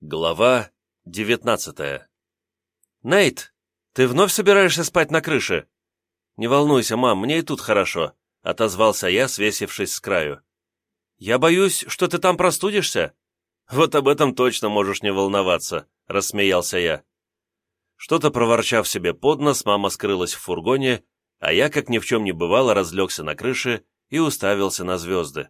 Глава девятнадцатая. «Нейт, ты вновь собираешься спать на крыше?» «Не волнуйся, мам, мне и тут хорошо», — отозвался я, свесившись с краю. «Я боюсь, что ты там простудишься?» «Вот об этом точно можешь не волноваться», — рассмеялся я. Что-то проворчав себе под нос, мама скрылась в фургоне, а я, как ни в чем не бывало, разлегся на крыше и уставился на звезды.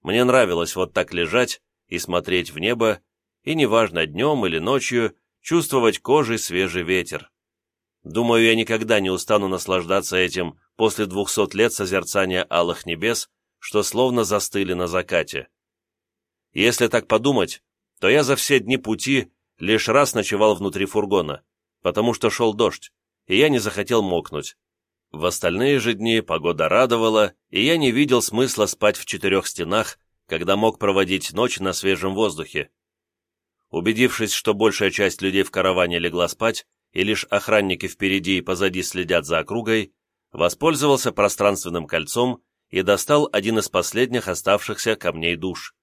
Мне нравилось вот так лежать и смотреть в небо, и неважно, днем или ночью, чувствовать кожей свежий ветер. Думаю, я никогда не устану наслаждаться этим после двухсот лет созерцания алых небес, что словно застыли на закате. Если так подумать, то я за все дни пути лишь раз ночевал внутри фургона, потому что шел дождь, и я не захотел мокнуть. В остальные же дни погода радовала, и я не видел смысла спать в четырех стенах, когда мог проводить ночь на свежем воздухе. Убедившись, что большая часть людей в караване легла спать, и лишь охранники впереди и позади следят за округой, воспользовался пространственным кольцом и достал один из последних оставшихся камней душ.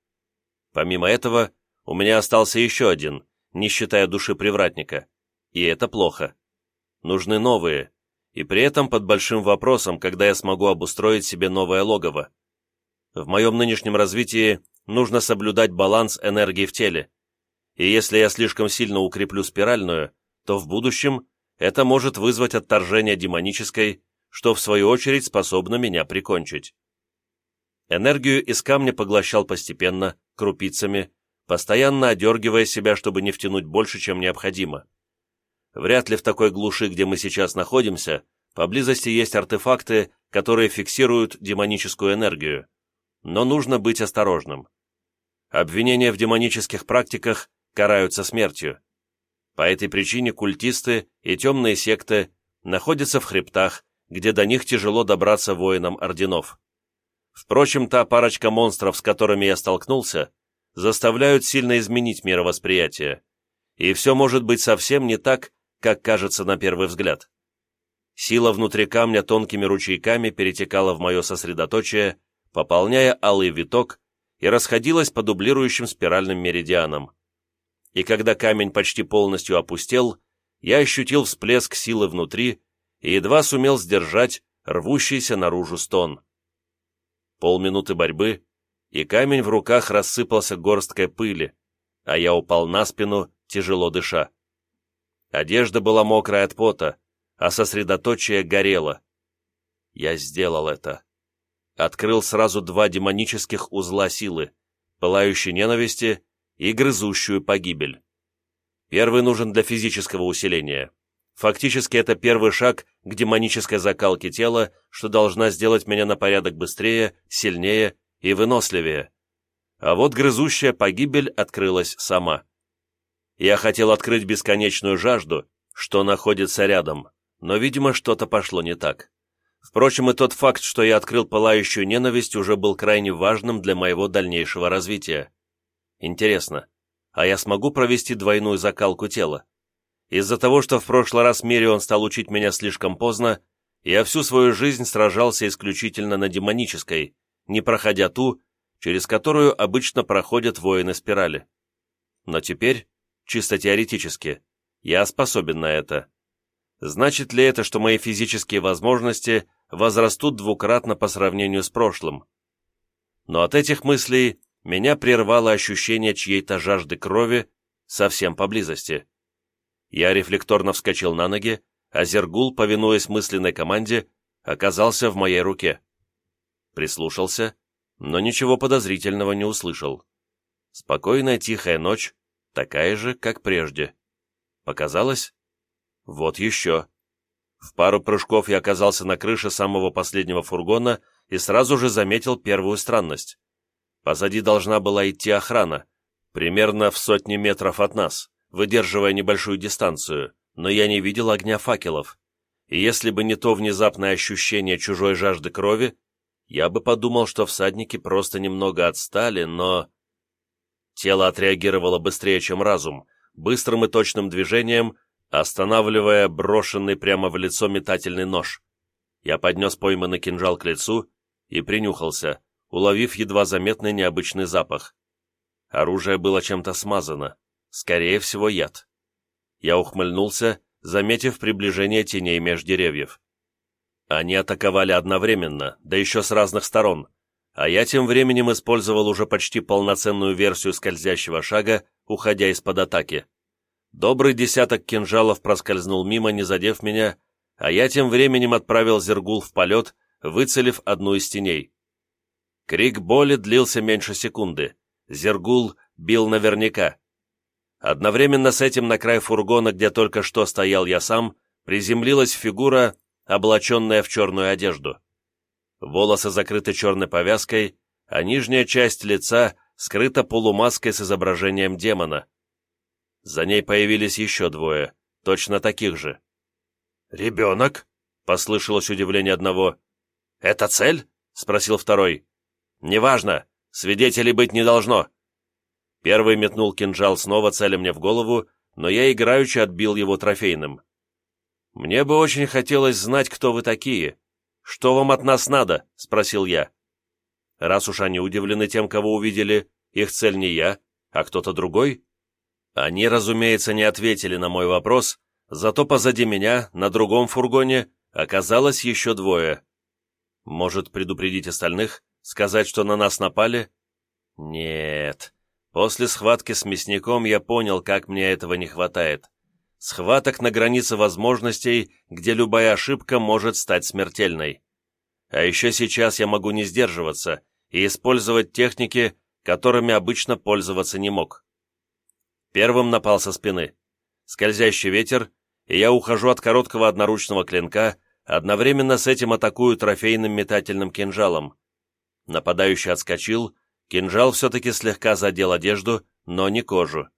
Помимо этого, у меня остался еще один, не считая души привратника, и это плохо. Нужны новые, и при этом под большим вопросом, когда я смогу обустроить себе новое логово. В моем нынешнем развитии нужно соблюдать баланс энергии в теле, и если я слишком сильно укреплю спиральную, то в будущем это может вызвать отторжение демонической, что в свою очередь способно меня прикончить. Энергию из камня поглощал постепенно, крупицами, постоянно одергивая себя, чтобы не втянуть больше, чем необходимо. Вряд ли в такой глуши, где мы сейчас находимся, поблизости есть артефакты, которые фиксируют демоническую энергию. Но нужно быть осторожным. Обвинения в демонических практиках караются смертью. По этой причине культисты и темные секты находятся в хребтах, где до них тяжело добраться воинам орденов. Впрочем, та парочка монстров, с которыми я столкнулся, заставляют сильно изменить мировосприятие, и все может быть совсем не так, как кажется на первый взгляд. Сила внутри камня тонкими ручейками перетекала в мое сосредоточие, пополняя алый виток и расходилась по дублирующим спиральным меридианам и когда камень почти полностью опустел, я ощутил всплеск силы внутри и едва сумел сдержать рвущийся наружу стон. Полминуты борьбы, и камень в руках рассыпался горсткой пыли, а я упал на спину, тяжело дыша. Одежда была мокрая от пота, а сосредоточие горело. Я сделал это. Открыл сразу два демонических узла силы, пылающей ненависти и грызущую погибель. Первый нужен для физического усиления. Фактически это первый шаг к демонической закалке тела, что должна сделать меня на порядок быстрее, сильнее и выносливее. А вот грызущая погибель открылась сама. Я хотел открыть бесконечную жажду, что находится рядом, но, видимо, что-то пошло не так. Впрочем, и тот факт, что я открыл пылающую ненависть, уже был крайне важным для моего дальнейшего развития. Интересно, а я смогу провести двойную закалку тела? Из-за того, что в прошлый раз Мирион стал учить меня слишком поздно, я всю свою жизнь сражался исключительно на демонической, не проходя ту, через которую обычно проходят воины спирали. Но теперь, чисто теоретически, я способен на это. Значит ли это, что мои физические возможности возрастут двукратно по сравнению с прошлым? Но от этих мыслей меня прервало ощущение чьей-то жажды крови совсем поблизости. Я рефлекторно вскочил на ноги, а Зергул, повинуясь мысленной команде, оказался в моей руке. Прислушался, но ничего подозрительного не услышал. Спокойная тихая ночь, такая же, как прежде. Показалось? Вот еще. В пару прыжков я оказался на крыше самого последнего фургона и сразу же заметил первую странность. Позади должна была идти охрана, примерно в сотни метров от нас, выдерживая небольшую дистанцию, но я не видел огня факелов. И если бы не то внезапное ощущение чужой жажды крови, я бы подумал, что всадники просто немного отстали, но... Тело отреагировало быстрее, чем разум, быстрым и точным движением, останавливая брошенный прямо в лицо метательный нож. Я поднес пойманный кинжал к лицу и принюхался, уловив едва заметный необычный запах. Оружие было чем-то смазано, Скорее всего, яд. Я ухмыльнулся, заметив приближение теней меж деревьев. Они атаковали одновременно, да еще с разных сторон, а я тем временем использовал уже почти полноценную версию скользящего шага, уходя из-под атаки. Добрый десяток кинжалов проскользнул мимо, не задев меня, а я тем временем отправил Зергул в полет, выцелив одну из теней. Крик боли длился меньше секунды. Зергул бил наверняка. Одновременно с этим на край фургона, где только что стоял я сам, приземлилась фигура, облаченная в черную одежду. Волосы закрыты черной повязкой, а нижняя часть лица скрыта полумаской с изображением демона. За ней появились еще двое, точно таких же. «Ребенок?» — послышалось удивление одного. «Это цель?» — спросил второй. «Неважно, свидетелей быть не должно». Первый метнул кинжал снова, целя мне в голову, но я играючи отбил его трофейным. «Мне бы очень хотелось знать, кто вы такие. Что вам от нас надо?» — спросил я. Раз уж они удивлены тем, кого увидели, их цель не я, а кто-то другой. Они, разумеется, не ответили на мой вопрос, зато позади меня, на другом фургоне, оказалось еще двое. Может, предупредить остальных? Сказать, что на нас напали? Нет. После схватки с мясником я понял, как мне этого не хватает. Схваток на границе возможностей, где любая ошибка может стать смертельной. А еще сейчас я могу не сдерживаться и использовать техники, которыми обычно пользоваться не мог. Первым напал со спины. Скользящий ветер, и я ухожу от короткого одноручного клинка, одновременно с этим атакую трофейным метательным кинжалом. Нападающий отскочил, кинжал все-таки слегка задел одежду, но не кожу.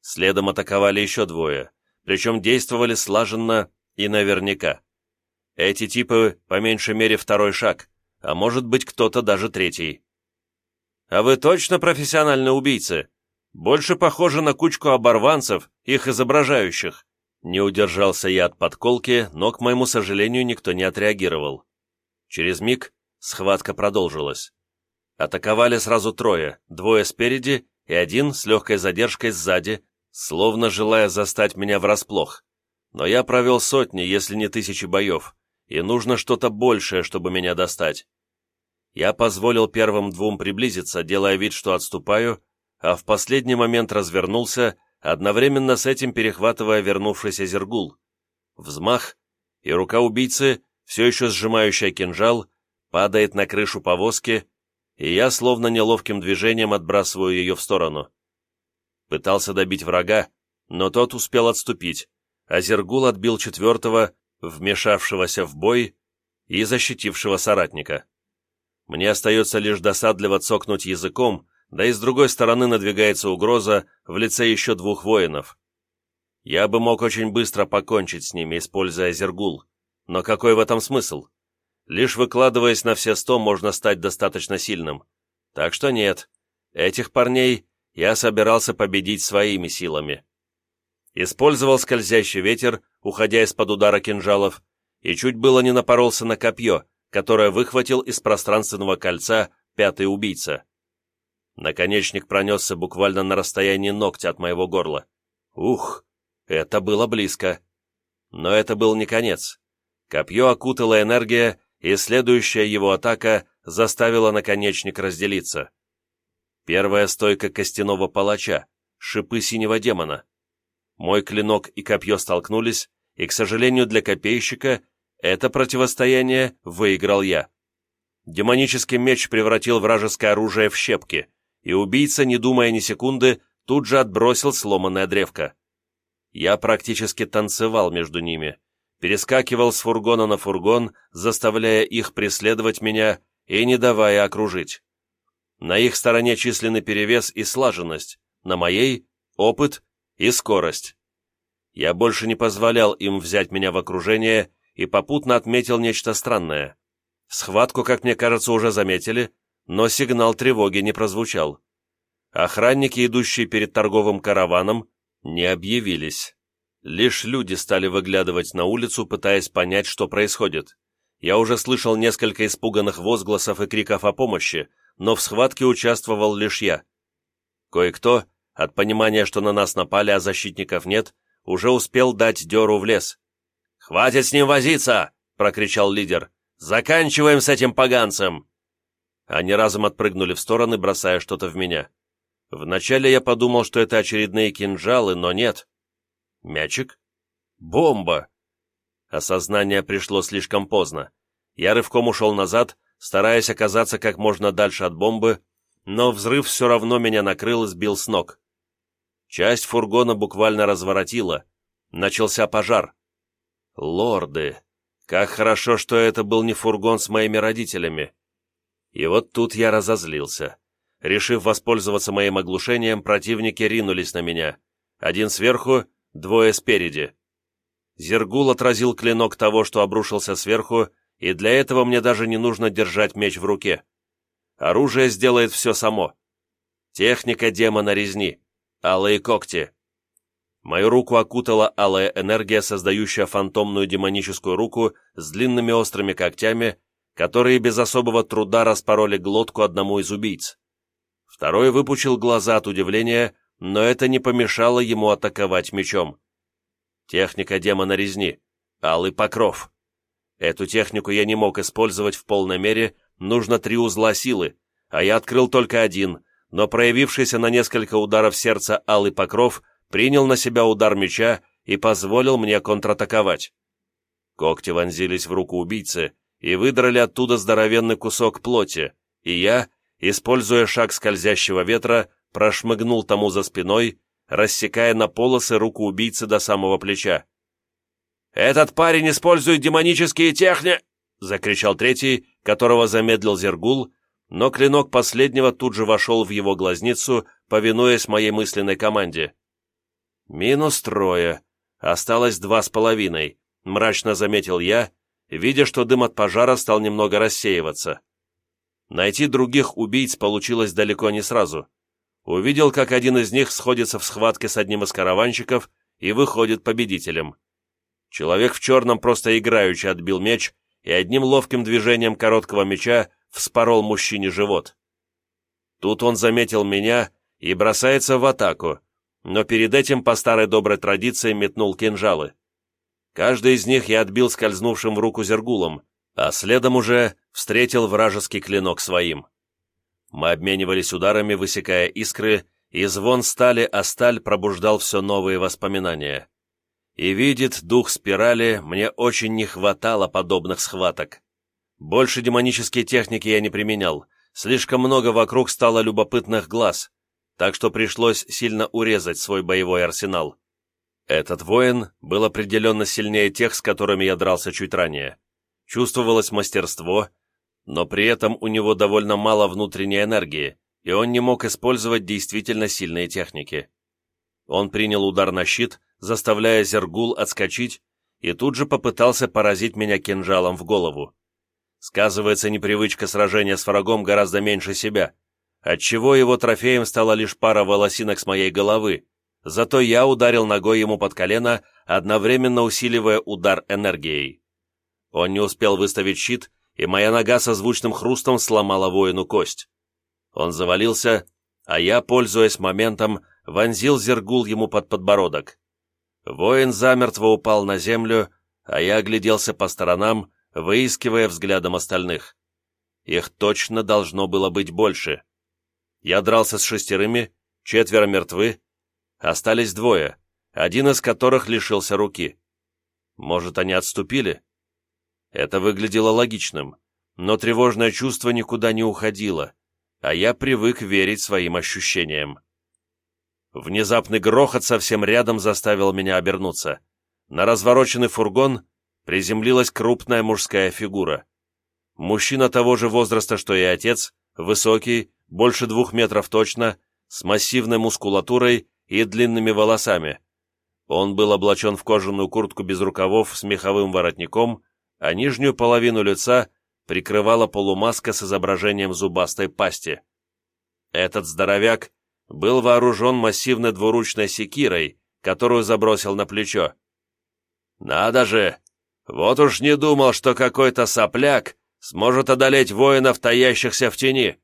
Следом атаковали еще двое, причем действовали слаженно и наверняка. Эти типы, по меньшей мере, второй шаг, а может быть кто-то даже третий. «А вы точно профессиональные убийцы? Больше похоже на кучку оборванцев, их изображающих». Не удержался я от подколки, но, к моему сожалению, никто не отреагировал. Через миг Схватка продолжилась. Атаковали сразу трое, двое спереди и один с легкой задержкой сзади, словно желая застать меня врасплох. Но я провел сотни, если не тысячи боев, и нужно что-то большее, чтобы меня достать. Я позволил первым двум приблизиться, делая вид, что отступаю, а в последний момент развернулся, одновременно с этим перехватывая вернувшийся зергул. Взмах, и рука убийцы, все еще сжимающая кинжал, падает на крышу повозки, и я словно неловким движением отбрасываю ее в сторону. Пытался добить врага, но тот успел отступить, а Зергул отбил четвертого, вмешавшегося в бой и защитившего соратника. Мне остается лишь досадливо цокнуть языком, да и с другой стороны надвигается угроза в лице еще двух воинов. Я бы мог очень быстро покончить с ними, используя Зергул, но какой в этом смысл? Лишь выкладываясь на все сто, можно стать достаточно сильным. Так что нет, этих парней я собирался победить своими силами. Использовал скользящий ветер, уходя из-под удара кинжалов, и чуть было не напоролся на копье, которое выхватил из пространственного кольца пятый убийца. Наконечник пронесся буквально на расстоянии ногтя от моего горла. Ух, это было близко. Но это был не конец. Копье окутала энергия, и следующая его атака заставила наконечник разделиться. Первая стойка костяного палача, шипы синего демона. Мой клинок и копье столкнулись, и, к сожалению для копейщика, это противостояние выиграл я. Демонический меч превратил вражеское оружие в щепки, и убийца, не думая ни секунды, тут же отбросил сломанное древко. Я практически танцевал между ними, перескакивал с фургона на фургон, заставляя их преследовать меня и не давая окружить. На их стороне численный перевес и слаженность, на моей — опыт и скорость. Я больше не позволял им взять меня в окружение и попутно отметил нечто странное. Схватку, как мне кажется, уже заметили, но сигнал тревоги не прозвучал. Охранники, идущие перед торговым караваном, не объявились. Лишь люди стали выглядывать на улицу, пытаясь понять, что происходит. Я уже слышал несколько испуганных возгласов и криков о помощи, но в схватке участвовал лишь я. Кое-кто, от понимания, что на нас напали, а защитников нет, уже успел дать дёру в лес. «Хватит с ним возиться!» — прокричал лидер. «Заканчиваем с этим поганцем!» Они разом отпрыгнули в стороны, бросая что-то в меня. Вначале я подумал, что это очередные кинжалы, но нет. Мячик? Бомба! Осознание пришло слишком поздно. Я рывком ушел назад, стараясь оказаться как можно дальше от бомбы, но взрыв все равно меня накрыл и сбил с ног. Часть фургона буквально разворотила. Начался пожар. Лорды! Как хорошо, что это был не фургон с моими родителями. И вот тут я разозлился. Решив воспользоваться моим оглушением, противники ринулись на меня. Один сверху, двое спереди. Зергул отразил клинок того, что обрушился сверху, и для этого мне даже не нужно держать меч в руке. Оружие сделает все само. Техника демона резни. Алые когти. Мою руку окутала алая энергия, создающая фантомную демоническую руку с длинными острыми когтями, которые без особого труда распороли глотку одному из убийц. Второй выпучил глаза от удивления, но это не помешало ему атаковать мечом. Техника демона резни. Алый покров. Эту технику я не мог использовать в полной мере, нужно три узла силы, а я открыл только один, но проявившийся на несколько ударов сердца алый покров принял на себя удар меча и позволил мне контратаковать. Когти вонзились в руку убийцы и выдрали оттуда здоровенный кусок плоти, и я, используя шаг скользящего ветра, прошмыгнул тому за спиной, рассекая на полосы руку убийцы до самого плеча. «Этот парень использует демонические техни...» — закричал третий, которого замедлил Зергул, но клинок последнего тут же вошел в его глазницу, повинуясь моей мысленной команде. «Минус трое. Осталось два с половиной», — мрачно заметил я, видя, что дым от пожара стал немного рассеиваться. Найти других убийц получилось далеко не сразу. Увидел, как один из них сходится в схватке с одним из караванщиков и выходит победителем. Человек в черном просто играючи отбил меч и одним ловким движением короткого меча вспорол мужчине живот. Тут он заметил меня и бросается в атаку, но перед этим по старой доброй традиции метнул кинжалы. Каждый из них я отбил скользнувшим в руку зергулом, а следом уже встретил вражеский клинок своим. Мы обменивались ударами, высекая искры, и звон стали, а сталь пробуждал все новые воспоминания. И видит дух спирали, мне очень не хватало подобных схваток. Больше демонические техники я не применял, слишком много вокруг стало любопытных глаз, так что пришлось сильно урезать свой боевой арсенал. Этот воин был определенно сильнее тех, с которыми я дрался чуть ранее чувствовалось мастерство, но при этом у него довольно мало внутренней энергии, и он не мог использовать действительно сильные техники. Он принял удар на щит, заставляя Зергул отскочить, и тут же попытался поразить меня кинжалом в голову. Сказывается непривычка сражения с врагом гораздо меньше себя, отчего его трофеем стала лишь пара волосинок с моей головы, зато я ударил ногой ему под колено, одновременно усиливая удар энергией. Он не успел выставить щит, и моя нога со звучным хрустом сломала воину кость. Он завалился, а я, пользуясь моментом, вонзил зергул ему под подбородок. Воин замертво упал на землю, а я огляделся по сторонам, выискивая взглядом остальных. Их точно должно было быть больше. Я дрался с шестерыми, четверо мертвы, остались двое, один из которых лишился руки. Может, они отступили? Это выглядело логичным, но тревожное чувство никуда не уходило, а я привык верить своим ощущениям. Внезапный грохот совсем рядом заставил меня обернуться. На развороченный фургон приземлилась крупная мужская фигура. Мужчина того же возраста, что и отец, высокий, больше двух метров точно, с массивной мускулатурой и длинными волосами. Он был облачен в кожаную куртку без рукавов с меховым воротником а нижнюю половину лица прикрывала полумаска с изображением зубастой пасти. Этот здоровяк был вооружен массивной двуручной секирой, которую забросил на плечо. «Надо же! Вот уж не думал, что какой-то сопляк сможет одолеть воинов, таящихся в тени!»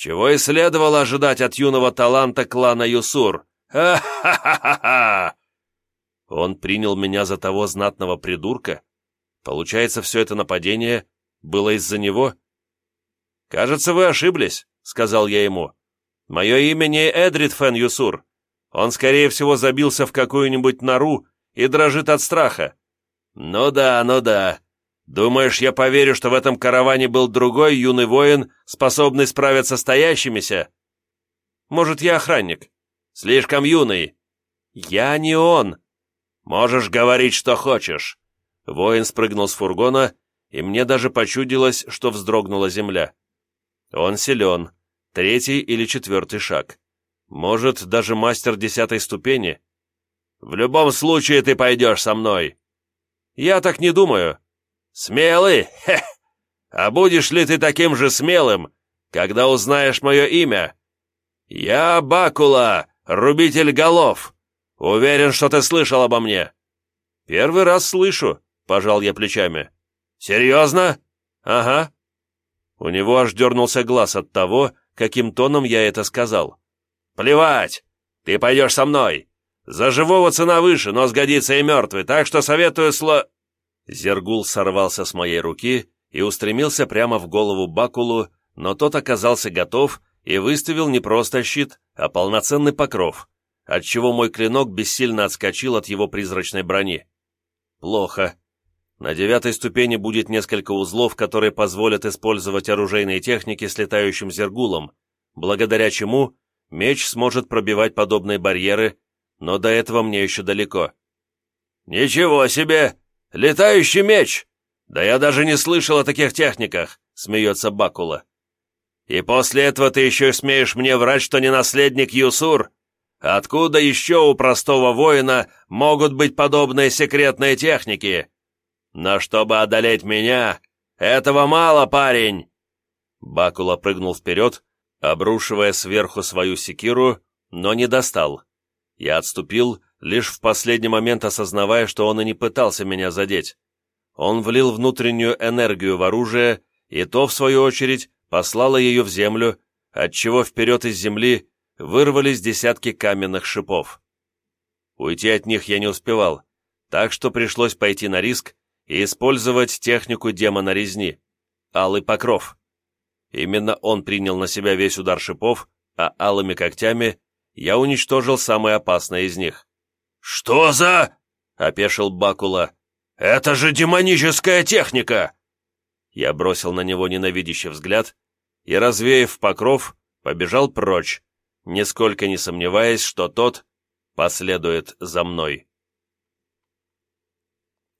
чего и следовало ожидать от юного таланта клана Юсур. Ха-ха-ха-ха! Он принял меня за того знатного придурка? Получается, все это нападение было из-за него? «Кажется, вы ошиблись», — сказал я ему. «Мое имя не Эдрид Фен Юсур. Он, скорее всего, забился в какую-нибудь нору и дрожит от страха». «Ну да, ну да. Думаешь, я поверю, что в этом караване был другой юный воин, способный справиться с стоящимися?» «Может, я охранник?» «Слишком юный». «Я не он». «Можешь говорить, что хочешь». Воин спрыгнул с фургона, и мне даже почудилось, что вздрогнула земля. Он силен, третий или четвертый шаг. Может, даже мастер десятой ступени. В любом случае ты пойдешь со мной. Я так не думаю. Смелый? Хе! А будешь ли ты таким же смелым, когда узнаешь мое имя? Я Бакула, рубитель голов. Уверен, что ты слышал обо мне. Первый раз слышу, пожал я плечами. Серьезно? Ага. У него аж дернулся глаз от того, каким тоном я это сказал. «Плевать! Ты пойдешь со мной! За живого цена выше, но сгодится и мертвый, так что советую сло...» Зергул сорвался с моей руки и устремился прямо в голову Бакулу, но тот оказался готов и выставил не просто щит, а полноценный покров, отчего мой клинок бессильно отскочил от его призрачной брони. Плохо. На девятой ступени будет несколько узлов, которые позволят использовать оружейные техники с летающим зергулом, благодаря чему меч сможет пробивать подобные барьеры, но до этого мне еще далеко. «Ничего себе! Летающий меч! Да я даже не слышал о таких техниках!» — смеется Бакула. «И после этого ты еще смеешь мне врать, что не наследник Юсур? Откуда еще у простого воина могут быть подобные секретные техники?» Но чтобы одолеть меня, этого мало, парень!» Бакула прыгнул вперед, обрушивая сверху свою секиру, но не достал. Я отступил, лишь в последний момент осознавая, что он и не пытался меня задеть. Он влил внутреннюю энергию в оружие, и то, в свою очередь, послало ее в землю, отчего вперед из земли вырвались десятки каменных шипов. Уйти от них я не успевал, так что пришлось пойти на риск и использовать технику демона резни — Алый Покров. Именно он принял на себя весь удар шипов, а алыми когтями я уничтожил самые опасные из них. «Что за...» — опешил Бакула. «Это же демоническая техника!» Я бросил на него ненавидящий взгляд и, развеяв покров, побежал прочь, нисколько не сомневаясь, что тот последует за мной.